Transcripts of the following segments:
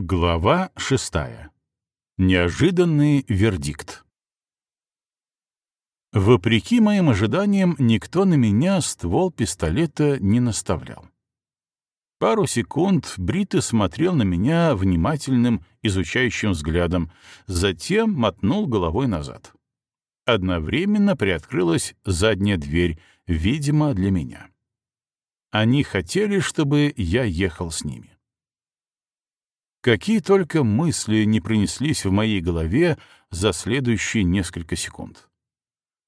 Глава шестая. Неожиданный вердикт. Вопреки моим ожиданиям, никто на меня ствол пистолета не наставлял. Пару секунд Бритый смотрел на меня внимательным, изучающим взглядом, затем мотнул головой назад. Одновременно приоткрылась задняя дверь, видимо, для меня. Они хотели, чтобы я ехал с ними. Какие только мысли не принеслись в моей голове за следующие несколько секунд.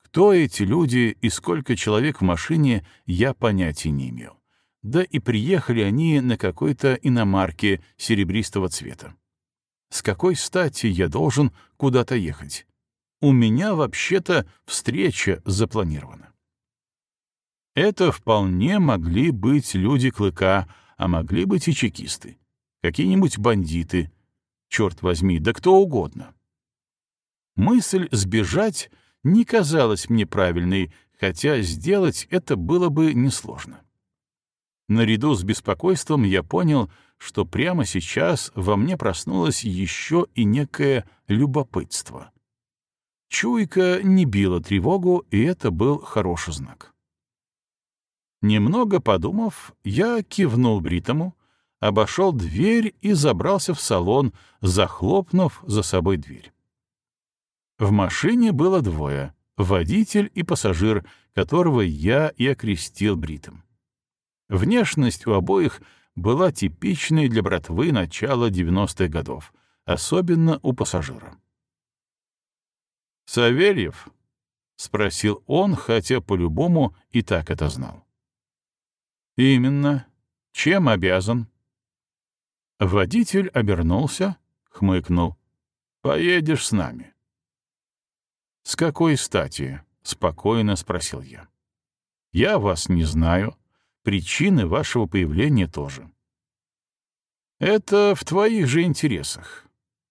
Кто эти люди и сколько человек в машине, я понятия не имел. Да и приехали они на какой-то иномарке серебристого цвета. С какой стати я должен куда-то ехать? У меня вообще-то встреча запланирована. Это вполне могли быть люди Клыка, а могли быть и чекисты какие-нибудь бандиты, черт возьми, да кто угодно. Мысль сбежать не казалась мне правильной, хотя сделать это было бы несложно. Наряду с беспокойством я понял, что прямо сейчас во мне проснулось еще и некое любопытство. Чуйка не била тревогу, и это был хороший знак. Немного подумав, я кивнул Бритому, обошел дверь и забрался в салон, захлопнув за собой дверь. В машине было двое — водитель и пассажир, которого я и окрестил бритым. Внешность у обоих была типичной для братвы начала 90-х годов, особенно у пассажира. «Савельев?» — спросил он, хотя по-любому и так это знал. «Именно. Чем обязан?» Водитель обернулся, хмыкнул. «Поедешь с нами». «С какой стати?» — спокойно спросил я. «Я вас не знаю. Причины вашего появления тоже». «Это в твоих же интересах.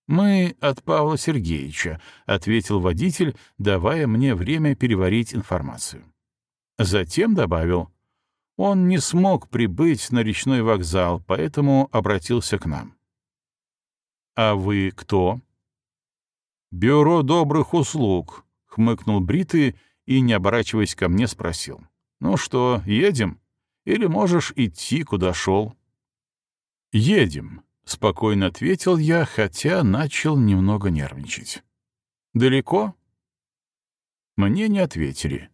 Мы от Павла Сергеевича», — ответил водитель, давая мне время переварить информацию. Затем добавил, он не смог прибыть на речной вокзал, поэтому обратился к нам. «А вы кто?» «Бюро добрых услуг», — хмыкнул Бритый и, не оборачиваясь ко мне, спросил. «Ну что, едем? Или можешь идти, куда шел?» «Едем», — спокойно ответил я, хотя начал немного нервничать. «Далеко?» Мне не ответили.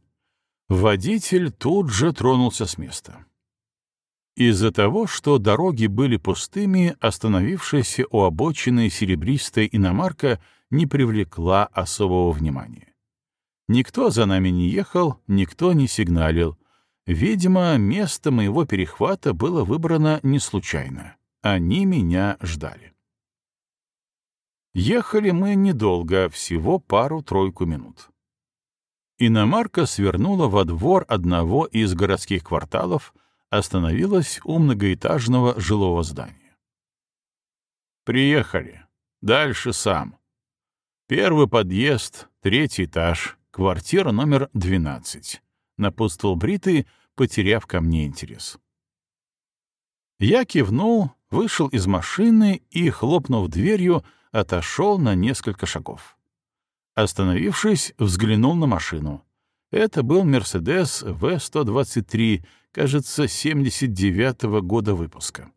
Водитель тут же тронулся с места. Из-за того, что дороги были пустыми, остановившаяся у обочины серебристая иномарка не привлекла особого внимания. Никто за нами не ехал, никто не сигналил. Видимо, место моего перехвата было выбрано не случайно. Они меня ждали. Ехали мы недолго, всего пару-тройку минут. Иномарка свернула во двор одного из городских кварталов, остановилась у многоэтажного жилого здания. «Приехали. Дальше сам. Первый подъезд, третий этаж, квартира номер 12», — напутствовал Бритый, потеряв ко мне интерес. Я кивнул, вышел из машины и, хлопнув дверью, отошел на несколько шагов. Остановившись, взглянул на машину. Это был «Мерседес В-123», кажется, 79-го года выпуска.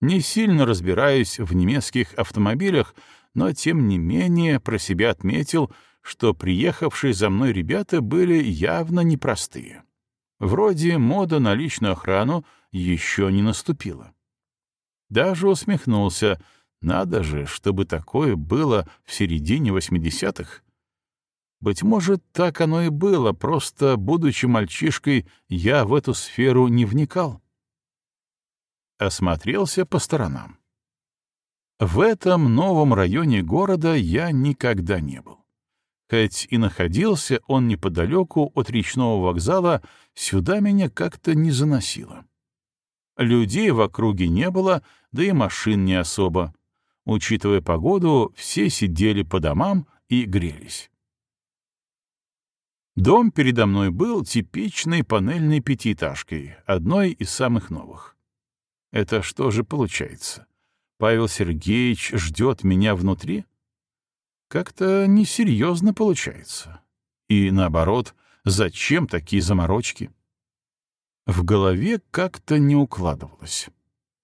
Не сильно разбираюсь в немецких автомобилях, но тем не менее про себя отметил, что приехавшие за мной ребята были явно непростые. Вроде мода на личную охрану еще не наступила. Даже усмехнулся — надо же, чтобы такое было в середине 80-х. Быть может, так оно и было, просто, будучи мальчишкой, я в эту сферу не вникал. Осмотрелся по сторонам. В этом новом районе города я никогда не был. Хоть и находился он неподалеку от речного вокзала, сюда меня как-то не заносило. Людей в округе не было, да и машин не особо. Учитывая погоду, все сидели по домам и грелись. Дом передо мной был типичной панельной пятиэтажкой, одной из самых новых. Это что же получается? Павел Сергеевич ждет меня внутри? Как-то несерьезно получается. И наоборот, зачем такие заморочки? В голове как-то не укладывалось.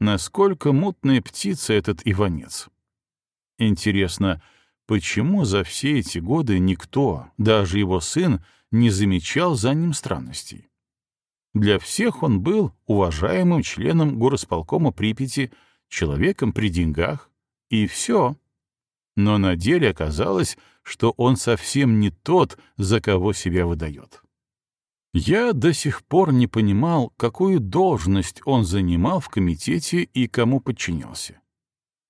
Насколько мутная птица этот Иванец? Интересно, почему за все эти годы никто, даже его сын, не замечал за ним странностей? Для всех он был уважаемым членом горосполкома Припяти, человеком при деньгах, и все. Но на деле оказалось, что он совсем не тот, за кого себя выдает. Я до сих пор не понимал, какую должность он занимал в комитете и кому подчинялся.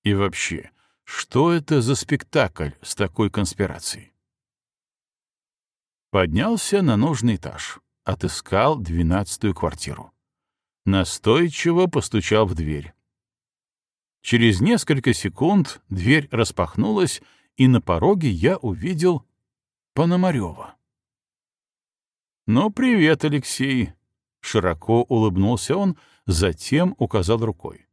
И вообще, что это за спектакль с такой конспирацией? Поднялся на нужный этаж отыскал двенадцатую квартиру. Настойчиво постучал в дверь. Через несколько секунд дверь распахнулась, и на пороге я увидел Пономарева. «Ну, привет, Алексей!» — широко улыбнулся он, затем указал рукой.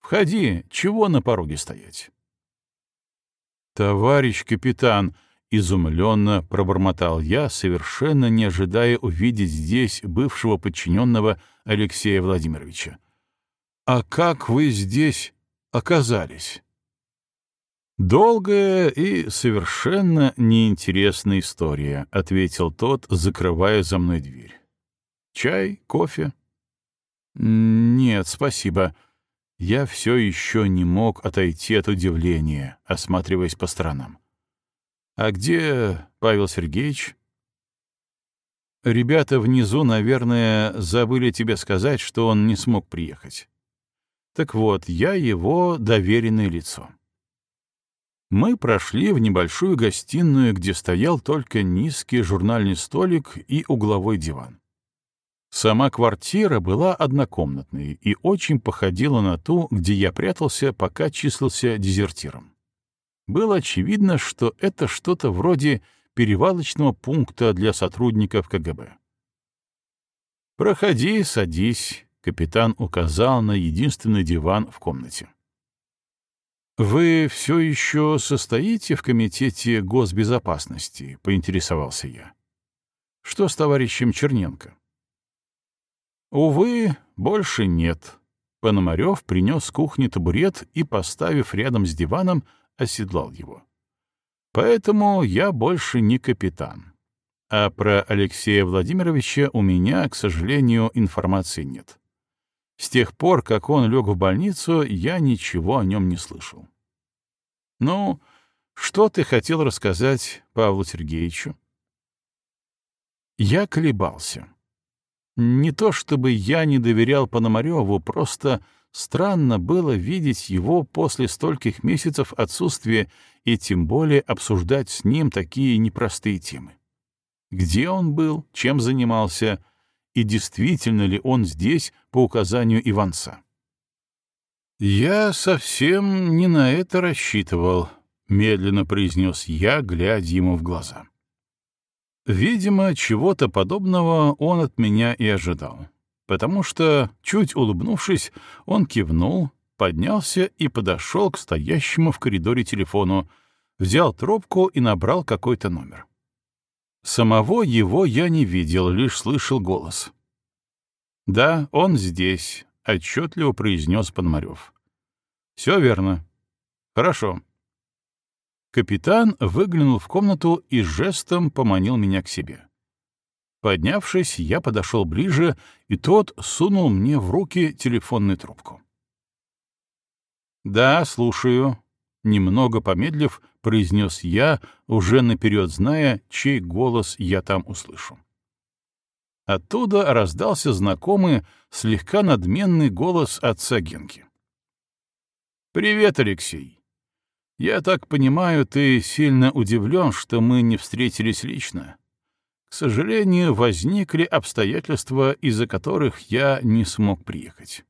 «Входи, чего на пороге стоять?» «Товарищ капитан!» Изумленно пробормотал я, совершенно не ожидая увидеть здесь бывшего подчиненного Алексея Владимировича. «А как вы здесь оказались?» «Долгая и совершенно неинтересная история», — ответил тот, закрывая за мной дверь. «Чай? Кофе?» «Нет, спасибо». Я все еще не мог отойти от удивления, осматриваясь по сторонам. «А где Павел Сергеевич?» «Ребята внизу, наверное, забыли тебе сказать, что он не смог приехать. Так вот, я его доверенное лицо». Мы прошли в небольшую гостиную, где стоял только низкий журнальный столик и угловой диван. Сама квартира была однокомнатной и очень походила на ту, где я прятался, пока числился дезертиром было очевидно, что это что-то вроде перевалочного пункта для сотрудников КГБ. «Проходи, садись», — капитан указал на единственный диван в комнате. «Вы все еще состоите в Комитете госбезопасности?» — поинтересовался я. «Что с товарищем Черненко?» «Увы, больше нет». Пономарев принес с кухни табурет и, поставив рядом с диваном, оседлал его. Поэтому я больше не капитан. А про Алексея Владимировича у меня, к сожалению, информации нет. С тех пор, как он лег в больницу, я ничего о нем не слышал. Ну, что ты хотел рассказать Павлу Сергеевичу? Я колебался. Не то чтобы я не доверял Пономареву, просто Странно было видеть его после стольких месяцев отсутствия и тем более обсуждать с ним такие непростые темы. Где он был, чем занимался, и действительно ли он здесь по указанию Иванца? «Я совсем не на это рассчитывал», — медленно произнес я, глядя ему в глаза. Видимо, чего-то подобного он от меня и ожидал потому что, чуть улыбнувшись, он кивнул, поднялся и подошел к стоящему в коридоре телефону, взял трубку и набрал какой-то номер. Самого его я не видел, лишь слышал голос. «Да, он здесь», — отчетливо произнес Пономарев. «Все верно. Хорошо». Капитан выглянул в комнату и жестом поманил меня к себе. Поднявшись, я подошел ближе, и тот сунул мне в руки телефонную трубку. «Да, слушаю», — немного помедлив, произнес я, уже наперед зная, чей голос я там услышу. Оттуда раздался знакомый, слегка надменный голос отца Генки. «Привет, Алексей. Я так понимаю, ты сильно удивлен, что мы не встретились лично. К сожалению, возникли обстоятельства, из-за которых я не смог приехать.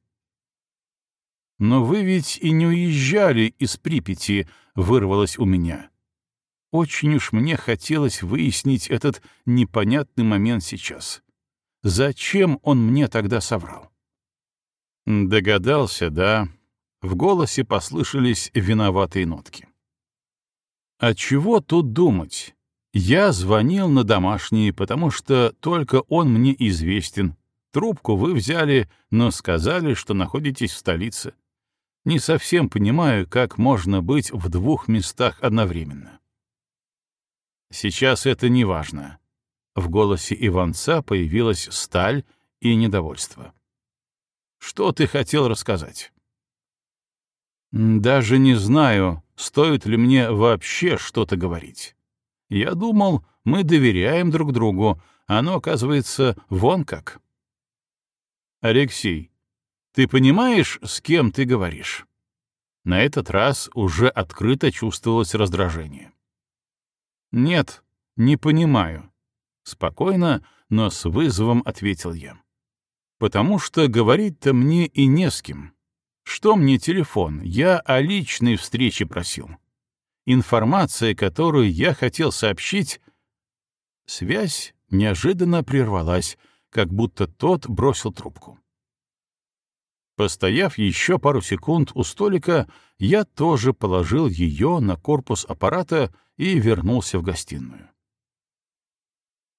«Но вы ведь и не уезжали из Припяти», — вырвалось у меня. Очень уж мне хотелось выяснить этот непонятный момент сейчас. Зачем он мне тогда соврал? Догадался, да. В голосе послышались виноватые нотки. «А чего тут думать? Я звонил на домашний, потому что только он мне известен. Трубку вы взяли, но сказали, что находитесь в столице. Не совсем понимаю, как можно быть в двух местах одновременно. Сейчас это не важно. В голосе Иванца появилась сталь и недовольство. Что ты хотел рассказать? Даже не знаю, стоит ли мне вообще что-то говорить. Я думал, мы доверяем друг другу, оно, оказывается, вон как. Алексей, ты понимаешь, с кем ты говоришь? На этот раз уже открыто чувствовалось раздражение. Нет, не понимаю. Спокойно, но с вызовом ответил я. Потому что говорить-то мне и не с кем. Что мне телефон? Я о личной встрече просил. Информация, которую я хотел сообщить... Связь неожиданно прервалась, как будто тот бросил трубку. Постояв еще пару секунд у столика, я тоже положил ее на корпус аппарата и вернулся в гостиную.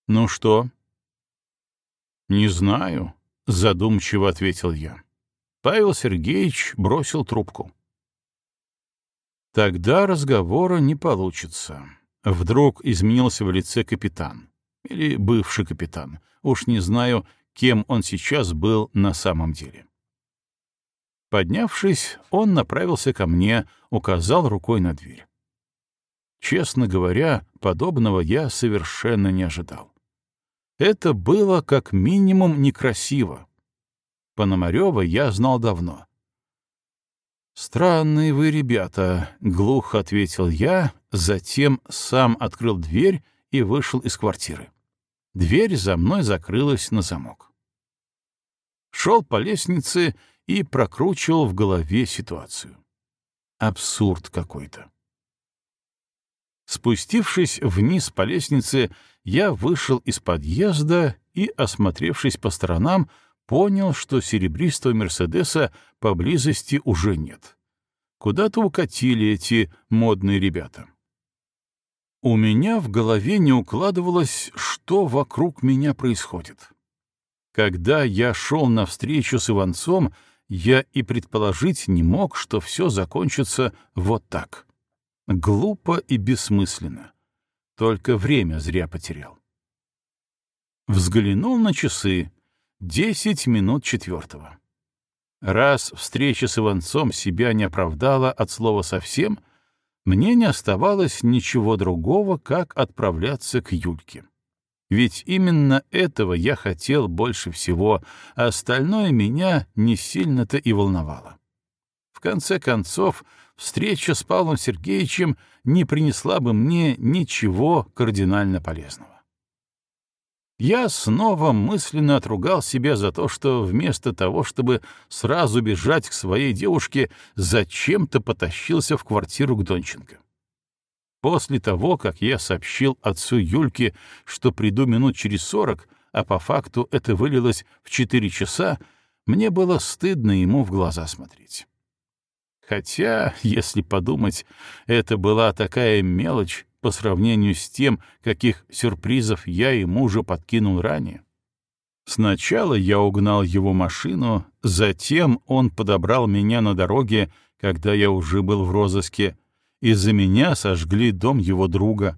«Ну что?» «Не знаю», — задумчиво ответил я. Павел Сергеевич бросил трубку. Тогда разговора не получится. Вдруг изменился в лице капитан. Или бывший капитан. Уж не знаю, кем он сейчас был на самом деле. Поднявшись, он направился ко мне, указал рукой на дверь. Честно говоря, подобного я совершенно не ожидал. Это было как минимум некрасиво. Пономарева я знал давно. «Странные вы ребята», — глухо ответил я, затем сам открыл дверь и вышел из квартиры. Дверь за мной закрылась на замок. Шел по лестнице и прокручивал в голове ситуацию. Абсурд какой-то. Спустившись вниз по лестнице, я вышел из подъезда и, осмотревшись по сторонам, понял, что серебристого «Мерседеса» поблизости уже нет. Куда-то укатили эти модные ребята. У меня в голове не укладывалось, что вокруг меня происходит. Когда я шел навстречу с Иванцом, я и предположить не мог, что все закончится вот так. Глупо и бессмысленно. Только время зря потерял. Взглянул на часы. Десять минут четвертого. Раз встреча с Иванцом себя не оправдала от слова совсем, мне не оставалось ничего другого, как отправляться к Юльке. Ведь именно этого я хотел больше всего, а остальное меня не сильно-то и волновало. В конце концов, встреча с Павлом Сергеевичем не принесла бы мне ничего кардинально полезного. Я снова мысленно отругал себя за то, что вместо того, чтобы сразу бежать к своей девушке, зачем-то потащился в квартиру к Донченко. После того, как я сообщил отцу Юльке, что приду минут через сорок, а по факту это вылилось в четыре часа, мне было стыдно ему в глаза смотреть. Хотя, если подумать, это была такая мелочь по сравнению с тем, каких сюрпризов я ему уже подкинул ранее. Сначала я угнал его машину, затем он подобрал меня на дороге, когда я уже был в розыске, из-за меня сожгли дом его друга.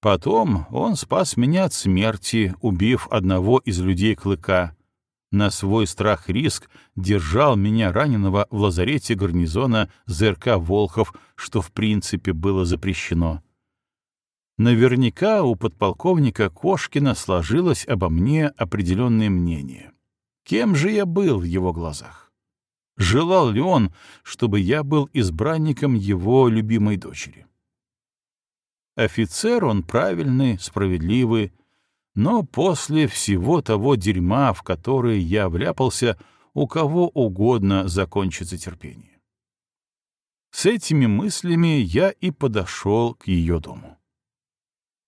Потом он спас меня от смерти, убив одного из людей Клыка. На свой страх-риск держал меня раненого в лазарете гарнизона ЗРК «Волхов», что в принципе было запрещено. Наверняка у подполковника Кошкина сложилось обо мне определенное мнение. Кем же я был в его глазах? Желал ли он, чтобы я был избранником его любимой дочери? Офицер он правильный, справедливый, но после всего того дерьма, в которое я вляпался, у кого угодно закончится терпение. С этими мыслями я и подошел к ее дому.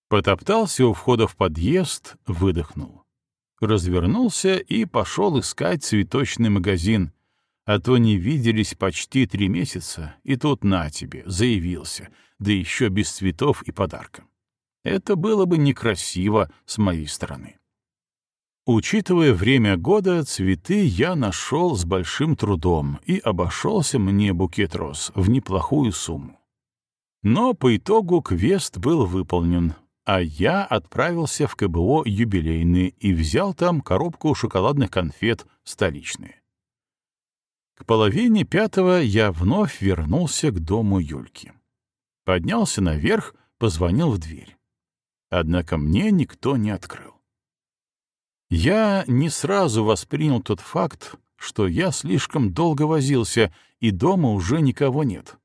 Потоптался у входа в подъезд, выдохнул. Развернулся и пошел искать цветочный магазин, А то не виделись почти три месяца, и тут на тебе, заявился, да еще без цветов и подарка. Это было бы некрасиво с моей стороны. Учитывая время года, цветы я нашел с большим трудом, и обошелся мне букет роз в неплохую сумму. Но по итогу квест был выполнен, а я отправился в КБО юбилейный и взял там коробку шоколадных конфет столичные. К половине пятого я вновь вернулся к дому Юльки. Поднялся наверх, позвонил в дверь. Однако мне никто не открыл. Я не сразу воспринял тот факт, что я слишком долго возился, и дома уже никого нет.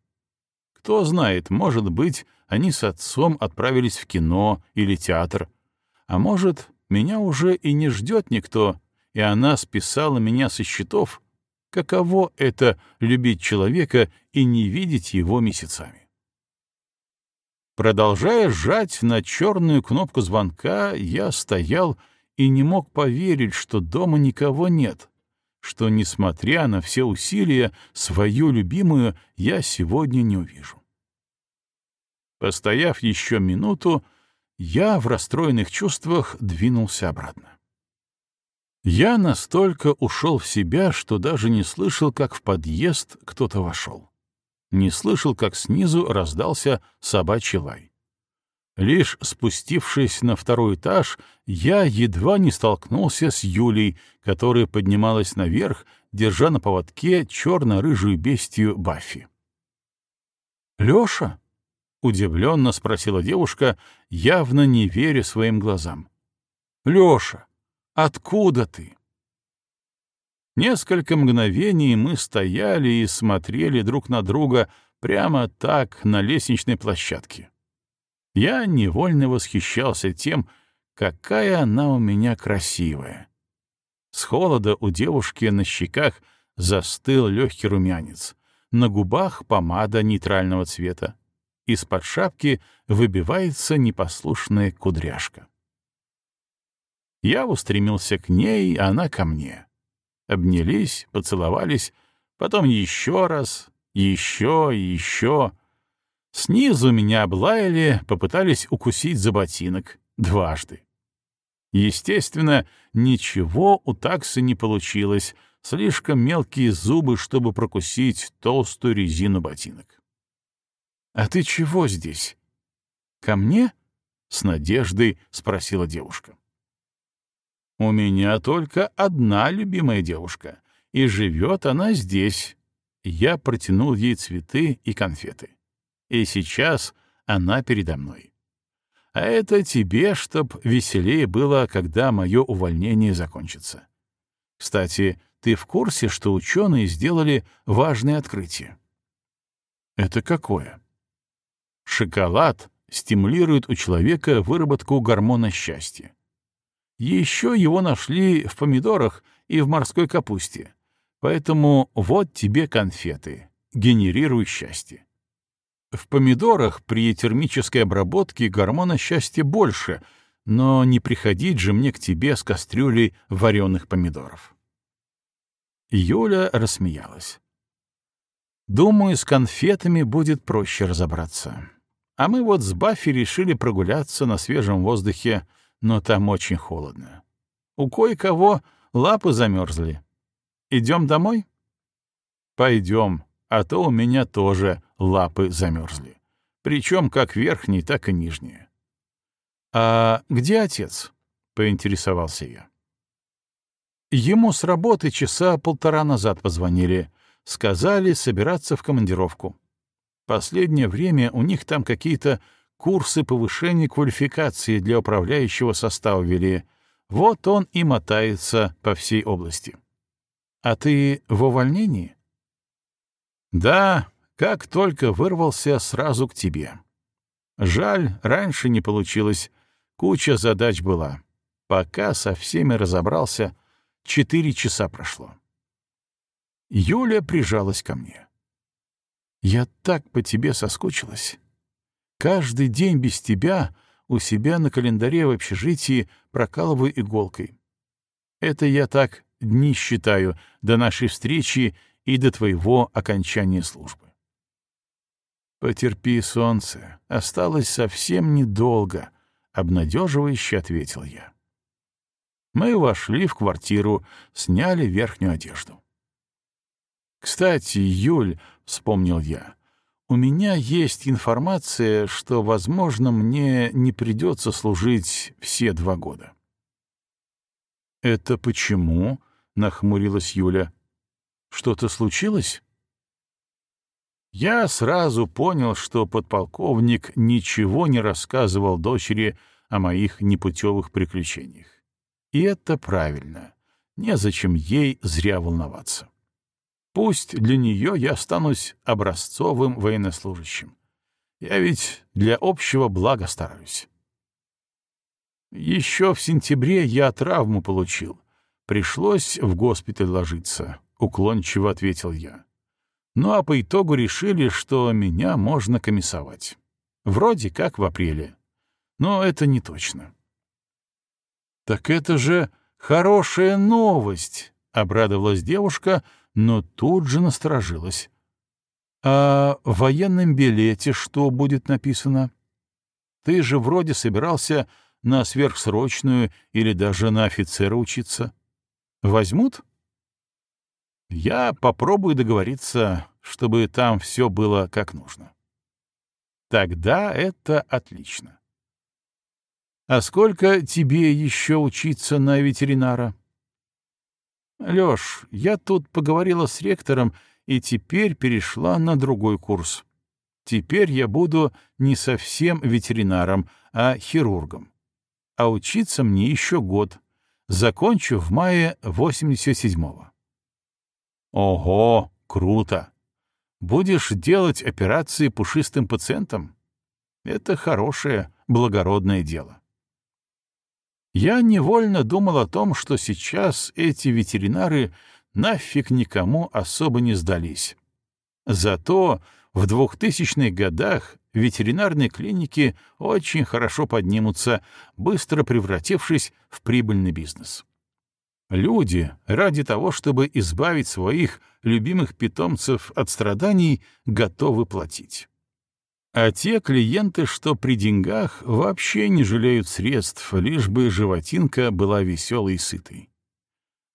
Кто знает, может быть, они с отцом отправились в кино или театр, а может, меня уже и не ждет никто, и она списала меня со счетов. Каково это — любить человека и не видеть его месяцами? Продолжая сжать на черную кнопку звонка, я стоял и не мог поверить, что дома никого нет, что, несмотря на все усилия, свою любимую я сегодня не увижу. Постояв еще минуту, я в расстроенных чувствах двинулся обратно. Я настолько ушел в себя, что даже не слышал, как в подъезд кто-то вошел. Не слышал, как снизу раздался собачий лай. Лишь спустившись на второй этаж, я едва не столкнулся с Юлей, которая поднималась наверх, держа на поводке черно-рыжую бестию Баффи. «Лёша?» — удивленно спросила девушка, явно не веря своим глазам. «Лёша, откуда ты?» Несколько мгновений мы стояли и смотрели друг на друга прямо так на лестничной площадке. Я невольно восхищался тем, какая она у меня красивая. С холода у девушки на щеках застыл легкий румянец, на губах помада нейтрального цвета. Из-под шапки выбивается непослушная кудряшка. Я устремился к ней, она ко мне. Обнялись, поцеловались, потом еще раз, еще и еще — Снизу меня облаяли, попытались укусить за ботинок. Дважды. Естественно, ничего у таксы не получилось. Слишком мелкие зубы, чтобы прокусить толстую резину ботинок. «А ты чего здесь?» «Ко мне?» — с надеждой спросила девушка. «У меня только одна любимая девушка, и живет она здесь». Я протянул ей цветы и конфеты и сейчас она передо мной. А это тебе, чтоб веселее было, когда мое увольнение закончится. Кстати, ты в курсе, что ученые сделали важное открытие? Это какое? Шоколад стимулирует у человека выработку гормона счастья. Еще его нашли в помидорах и в морской капусте. Поэтому вот тебе конфеты. Генерируй счастье. В помидорах при термической обработке гормона счастья больше, но не приходить же мне к тебе с кастрюлей вареных помидоров. Юля рассмеялась. Думаю, с конфетами будет проще разобраться. А мы вот с Баффи решили прогуляться на свежем воздухе, но там очень холодно. У кое-кого лапы замерзли. Идем домой? Пойдем, а то у меня тоже лапы замерзли. Причем как верхние, так и нижние. «А где отец?» — поинтересовался я. Ему с работы часа полтора назад позвонили. Сказали собираться в командировку. Последнее время у них там какие-то курсы повышения квалификации для управляющего состава вели. Вот он и мотается по всей области. А ты в увольнении? Да, как только вырвался сразу к тебе. Жаль, раньше не получилось. Куча задач была. Пока со всеми разобрался, четыре часа прошло. Юля прижалась ко мне. «Я так по тебе соскучилась. Каждый день без тебя у себя на календаре в общежитии прокалываю иголкой. Это я так дни считаю до нашей встречи и до твоего окончания службы. «Потерпи, солнце, осталось совсем недолго», — обнадеживающе ответил я. Мы вошли в квартиру, сняли верхнюю одежду. «Кстати, Юль», — вспомнил я, — «у меня есть информация, что, возможно, мне не придется служить все два года». «Это почему?» — нахмурилась Юля. «Что-то случилось?» Я сразу понял, что подполковник ничего не рассказывал дочери о моих непутевых приключениях. И это правильно. Незачем ей зря волноваться. Пусть для нее я останусь образцовым военнослужащим. Я ведь для общего блага стараюсь. Еще в сентябре я травму получил. Пришлось в госпиталь ложиться, — уклончиво ответил я. Ну а по итогу решили, что меня можно комиссовать. Вроде как в апреле. Но это не точно. «Так это же хорошая новость!» — обрадовалась девушка, но тут же насторожилась. «А в военном билете что будет написано? Ты же вроде собирался на сверхсрочную или даже на офицера учиться. Возьмут?» Я попробую договориться, чтобы там все было как нужно. Тогда это отлично. А сколько тебе еще учиться на ветеринара? Лёш, я тут поговорила с ректором и теперь перешла на другой курс. Теперь я буду не совсем ветеринаром, а хирургом. А учиться мне еще год. Закончу в мае 87-го. Ого, круто! Будешь делать операции пушистым пациентам? Это хорошее, благородное дело. Я невольно думал о том, что сейчас эти ветеринары нафиг никому особо не сдались. Зато в 2000-х годах ветеринарные клиники очень хорошо поднимутся, быстро превратившись в прибыльный бизнес. Люди ради того, чтобы избавить своих любимых питомцев от страданий, готовы платить. А те клиенты, что при деньгах, вообще не жалеют средств, лишь бы животинка была веселой и сытой.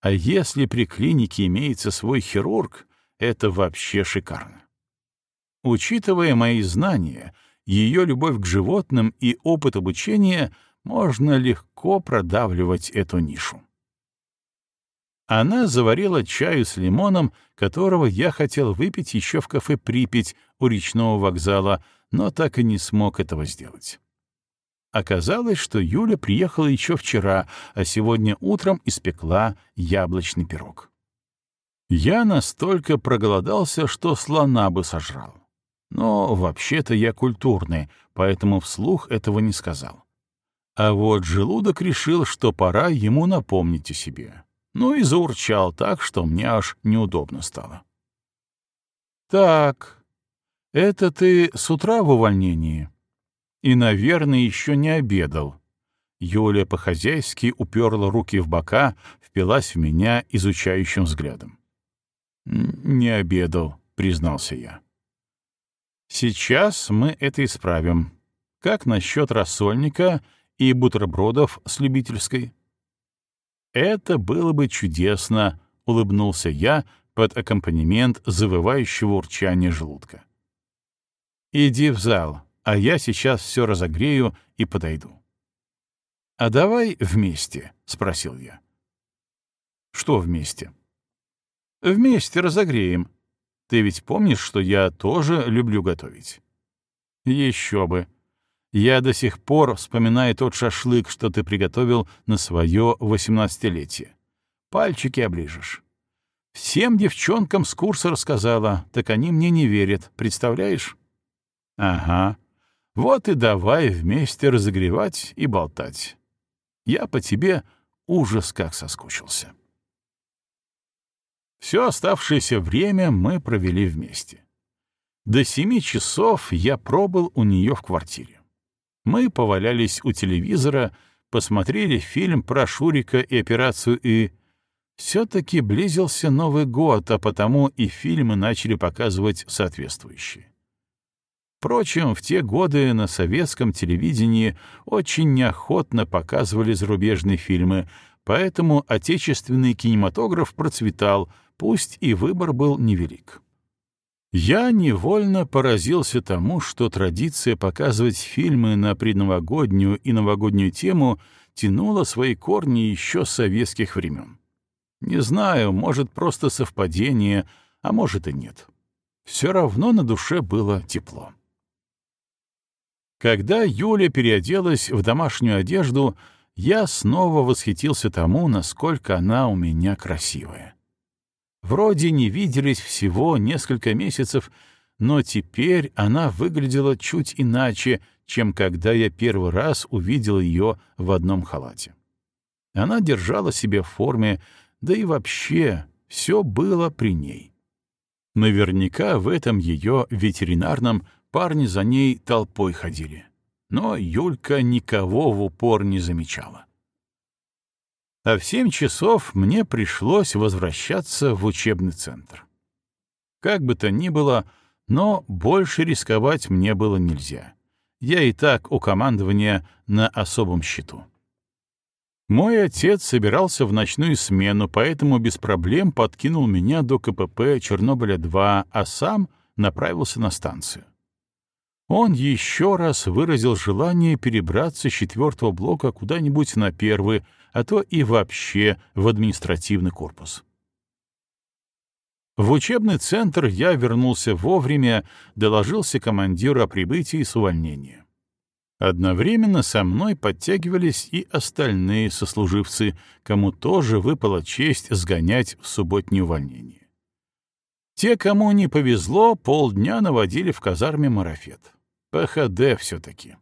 А если при клинике имеется свой хирург, это вообще шикарно. Учитывая мои знания, ее любовь к животным и опыт обучения, можно легко продавливать эту нишу. Она заварила чаю с лимоном, которого я хотел выпить еще в кафе «Припять» у речного вокзала, но так и не смог этого сделать. Оказалось, что Юля приехала еще вчера, а сегодня утром испекла яблочный пирог. Я настолько проголодался, что слона бы сожрал. Но вообще-то я культурный, поэтому вслух этого не сказал. А вот желудок решил, что пора ему напомнить о себе ну и заурчал так, что мне аж неудобно стало. «Так, это ты с утра в увольнении?» «И, наверное, еще не обедал». Юля по-хозяйски уперла руки в бока, впилась в меня изучающим взглядом. «Не обедал», — признался я. «Сейчас мы это исправим. Как насчет рассольника и бутербродов с любительской?» «Это было бы чудесно», — улыбнулся я под аккомпанемент завывающего урчания желудка. «Иди в зал, а я сейчас все разогрею и подойду». «А давай вместе?» — спросил я. «Что вместе?» «Вместе разогреем. Ты ведь помнишь, что я тоже люблю готовить?» «Еще бы. Я до сих пор вспоминаю тот шашлык, что ты приготовил на свое восемнадцатилетие. Пальчики оближешь. Всем девчонкам с курса рассказала, так они мне не верят, представляешь? Ага. Вот и давай вместе разогревать и болтать. Я по тебе ужас как соскучился. Все оставшееся время мы провели вместе. До семи часов я пробыл у нее в квартире. Мы повалялись у телевизора, посмотрели фильм про Шурика и операцию «И». Все-таки близился Новый год, а потому и фильмы начали показывать соответствующие. Впрочем, в те годы на советском телевидении очень неохотно показывали зарубежные фильмы, поэтому отечественный кинематограф процветал, пусть и выбор был невелик. Я невольно поразился тому, что традиция показывать фильмы на предновогоднюю и новогоднюю тему тянула свои корни еще с советских времен. Не знаю, может, просто совпадение, а может и нет. Все равно на душе было тепло. Когда Юля переоделась в домашнюю одежду, я снова восхитился тому, насколько она у меня красивая. Вроде не виделись всего несколько месяцев, но теперь она выглядела чуть иначе, чем когда я первый раз увидел ее в одном халате. Она держала себя в форме, да и вообще все было при ней. Наверняка в этом ее ветеринарном парни за ней толпой ходили. Но Юлька никого в упор не замечала. А в семь часов мне пришлось возвращаться в учебный центр. Как бы то ни было, но больше рисковать мне было нельзя. Я и так у командования на особом счету. Мой отец собирался в ночную смену, поэтому без проблем подкинул меня до КПП Чернобыля-2, а сам направился на станцию. Он еще раз выразил желание перебраться с четвертого блока куда-нибудь на первый, а то и вообще в административный корпус. В учебный центр я вернулся вовремя, доложился командиру о прибытии с увольнения. Одновременно со мной подтягивались и остальные сослуживцы, кому тоже выпала честь сгонять в субботнее увольнение. Те, кому не повезло, полдня наводили в казарме марафет. ПХД все-таки.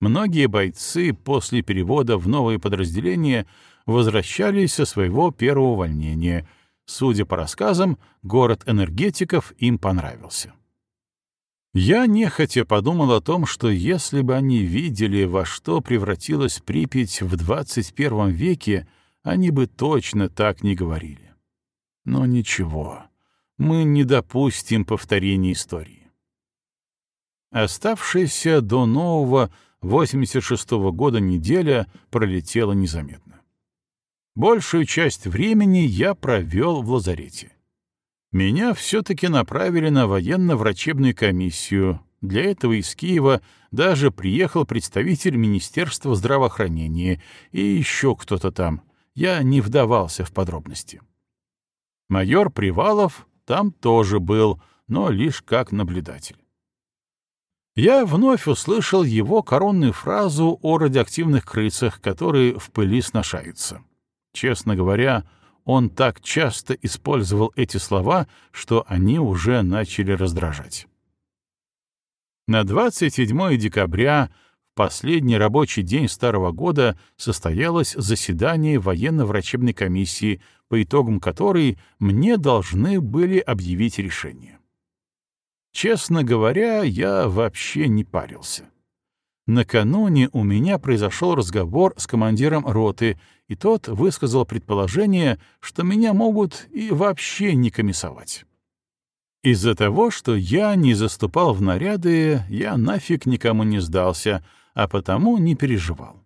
Многие бойцы после перевода в новые подразделения возвращались со своего первого увольнения. Судя по рассказам, город энергетиков им понравился. Я нехотя подумал о том, что если бы они видели, во что превратилась Припять в 21 веке, они бы точно так не говорили. Но ничего, мы не допустим повторения истории. Оставшаяся до нового 86 -го года неделя пролетела незаметно. Большую часть времени я провел в лазарете меня все-таки направили на военно-врачебную комиссию. Для этого из Киева даже приехал представитель Министерства здравоохранения и еще кто-то там. Я не вдавался в подробности. Майор Привалов там тоже был, но лишь как наблюдатель. Я вновь услышал его коронную фразу о радиоактивных крысах, которые в пыли сношаются. Честно говоря, он так часто использовал эти слова, что они уже начали раздражать. На 27 декабря, в последний рабочий день Старого года, состоялось заседание военно-врачебной комиссии, по итогам которой мне должны были объявить решение. Честно говоря, я вообще не парился. Накануне у меня произошел разговор с командиром роты, и тот высказал предположение, что меня могут и вообще не комиссовать. Из-за того, что я не заступал в наряды, я нафиг никому не сдался, а потому не переживал.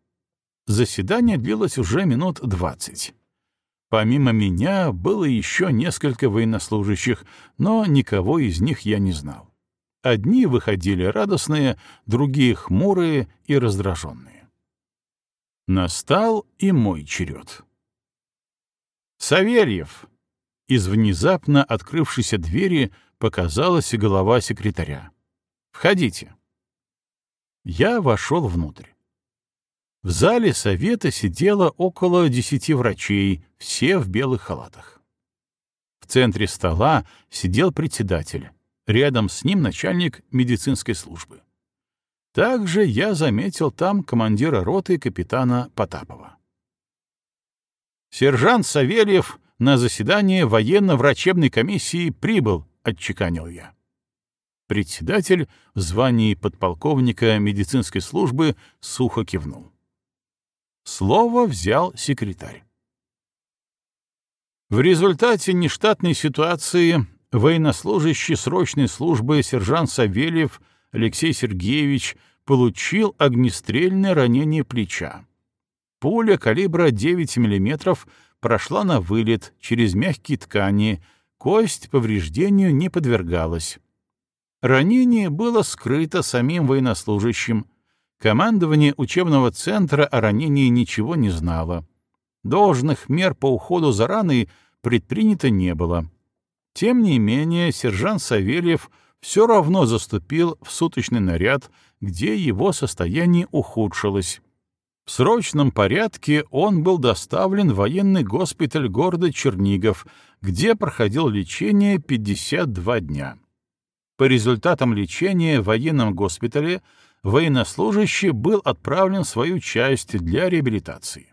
Заседание длилось уже минут двадцать. Помимо меня было еще несколько военнослужащих, но никого из них я не знал. Одни выходили радостные, другие хмурые и раздраженные. Настал и мой черед. «Савельев!» Из внезапно открывшейся двери показалась голова секретаря. «Входите». Я вошел внутрь. В зале совета сидело около десяти врачей, все в белых халатах. В центре стола сидел председатель, Рядом с ним начальник медицинской службы. Также я заметил там командира роты капитана Потапова. «Сержант Савельев на заседание военно-врачебной комиссии прибыл», — отчеканил я. Председатель в звании подполковника медицинской службы сухо кивнул. Слово взял секретарь. В результате нештатной ситуации военнослужащий срочной службы сержант Савельев Алексей Сергеевич получил огнестрельное ранение плеча. Пуля калибра 9 мм прошла на вылет через мягкие ткани, кость повреждению не подвергалась. Ранение было скрыто самим военнослужащим. Командование учебного центра о ранении ничего не знало. Должных мер по уходу за раной предпринято не было. Тем не менее, сержант Савельев все равно заступил в суточный наряд, где его состояние ухудшилось. В срочном порядке он был доставлен в военный госпиталь города Чернигов, где проходил лечение 52 дня. По результатам лечения в военном госпитале военнослужащий был отправлен в свою часть для реабилитации.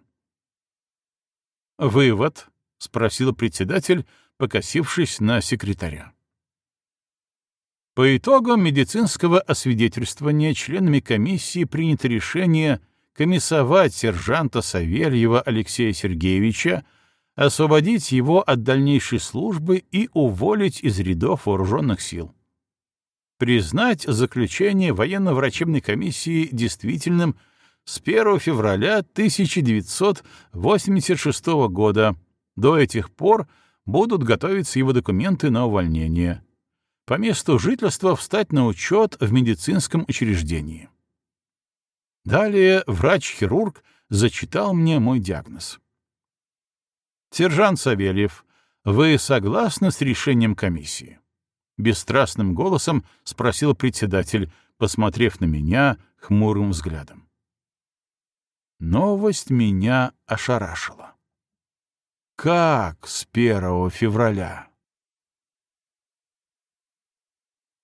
«Вывод?» — спросил председатель, покосившись на секретаря. По итогам медицинского освидетельствования членами комиссии принято решение комиссовать сержанта Савельева Алексея Сергеевича, освободить его от дальнейшей службы и уволить из рядов вооруженных сил. Признать заключение военно-врачебной комиссии действительным с 1 февраля 1986 года. До этих пор будут готовиться его документы на увольнение по месту жительства встать на учет в медицинском учреждении. Далее врач-хирург зачитал мне мой диагноз. «Сержант Савельев, вы согласны с решением комиссии?» Бесстрастным голосом спросил председатель, посмотрев на меня хмурым взглядом. Новость меня ошарашила. «Как с первого февраля?»